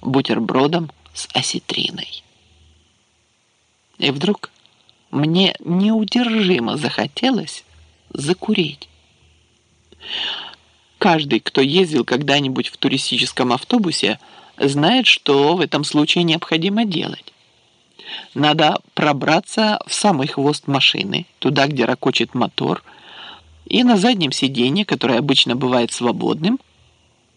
бутербродом с осетриной. И вдруг мне неудержимо захотелось закурить. Каждый, кто ездил когда-нибудь в туристическом автобусе, знает, что в этом случае необходимо делать. Надо пробраться в самый хвост машины, туда, где ракочет мотор, и на заднем сиденье, которое обычно бывает свободным,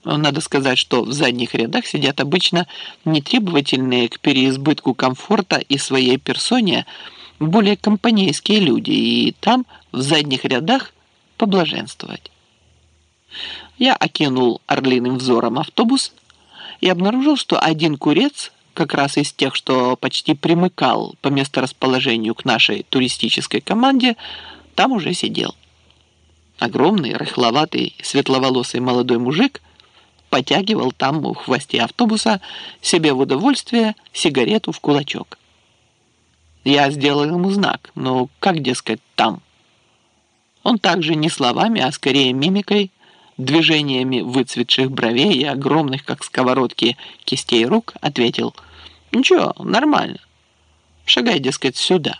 надо сказать, что в задних рядах сидят обычно нетребовательные к переизбытку комфорта и своей персоне более компанейские люди, и там, в задних рядах, поблаженствовать. Я окинул орлиным взором автобус и обнаружил, что один курец, как раз из тех, что почти примыкал по месторасположению к нашей туристической команде, там уже сидел. Огромный, рыхловатый, светловолосый молодой мужик потягивал там у хвосте автобуса себе в удовольствие сигарету в кулачок. Я сделал ему знак, но как, дескать, там? Он также не словами, а скорее мимикой, движениями выцветших бровей и огромных, как сковородки, кистей рук, ответил «Ничего, нормально. Шагай, дескать, сюда».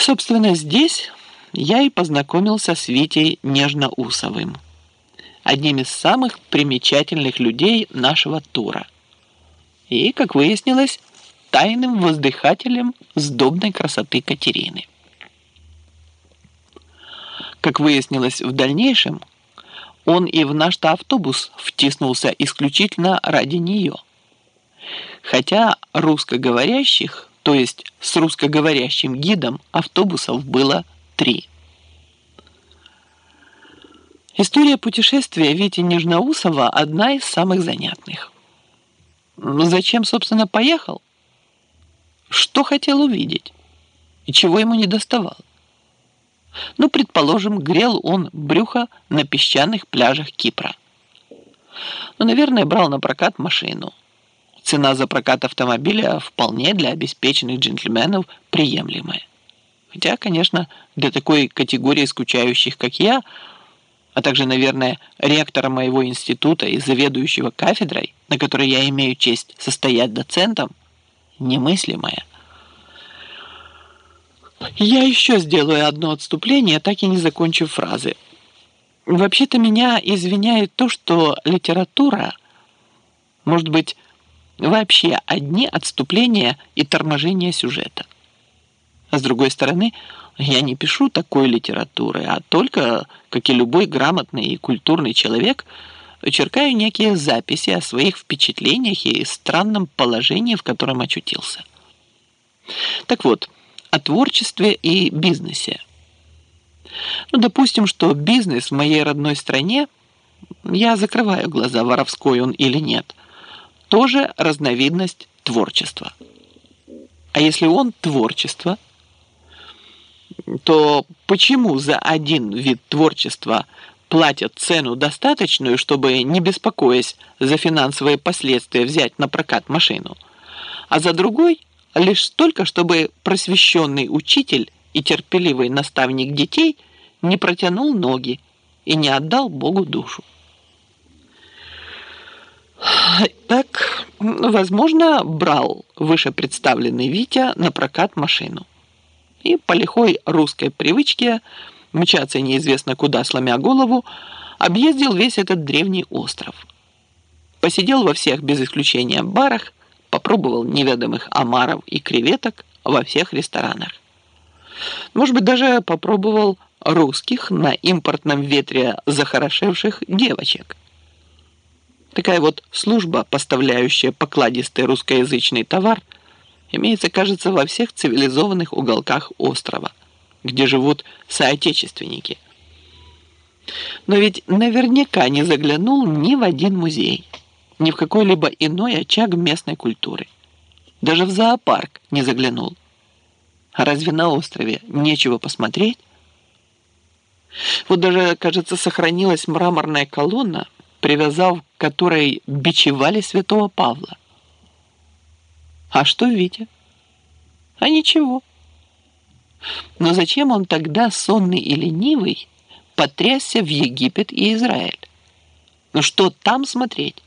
Собственно, здесь я и познакомился с Витей Нежноусовым, одним из самых примечательных людей нашего тура. И, как выяснилось, тайным воздыхателем сдобной красоты Катерины. Как выяснилось в дальнейшем, он и в наш автобус втиснулся исключительно ради нее. Хотя русскоговорящих, то есть с русскоговорящим гидом, автобусов было три. История путешествия Вити Нежноусова одна из самых занятных. Зачем, собственно, поехал? Что хотел увидеть? И чего ему не доставало? Ну, предположим, грел он брюхо на песчаных пляжах Кипра. Ну, наверное, брал на прокат машину. Цена за прокат автомобиля вполне для обеспеченных джентльменов приемлемая. Хотя, конечно, для такой категории скучающих, как я, а также, наверное, ректора моего института и заведующего кафедрой, на которой я имею честь состоять доцентом, немыслимое. Я еще сделаю одно отступление, так и не закончив фразы. Вообще-то меня извиняет то, что литература, может быть, вообще одни отступления и торможения сюжета. А с другой стороны, я не пишу такой литературы, а только, как и любой грамотный и культурный человек, черкаю некие записи о своих впечатлениях и странном положении, в котором очутился. Так вот, о творчестве и бизнесе. Ну, допустим, что бизнес в моей родной стране, я закрываю глаза, воровской он или нет, тоже разновидность творчества. А если он творчество, то почему за один вид творчества платят цену достаточную, чтобы, не беспокоясь за финансовые последствия, взять на прокат машину, а за другой – лишь столько, чтобы просвещенный учитель и терпеливый наставник детей не протянул ноги и не отдал Богу душу. Так, возможно, брал вышепредставленный Витя на прокат машину. И по лихой русской привычке мчаться неизвестно куда, сломя голову, объездил весь этот древний остров. Посидел во всех, без исключения, барах, попробовал неведомых омаров и креветок во всех ресторанах. Может быть, даже попробовал русских на импортном ветре захорошевших девочек. Такая вот служба, поставляющая покладистый русскоязычный товар, имеется, кажется, во всех цивилизованных уголках острова, где живут соотечественники. Но ведь наверняка не заглянул ни в один музей – ни в какой-либо иной очаг местной культуры. Даже в зоопарк не заглянул. А разве на острове нечего посмотреть? Вот даже, кажется, сохранилась мраморная колонна, привязав к которой бичевали святого Павла. А что Витя? А ничего. Но зачем он тогда, сонный и ленивый, потрясся в Египет и Израиль? Ну что там смотреть?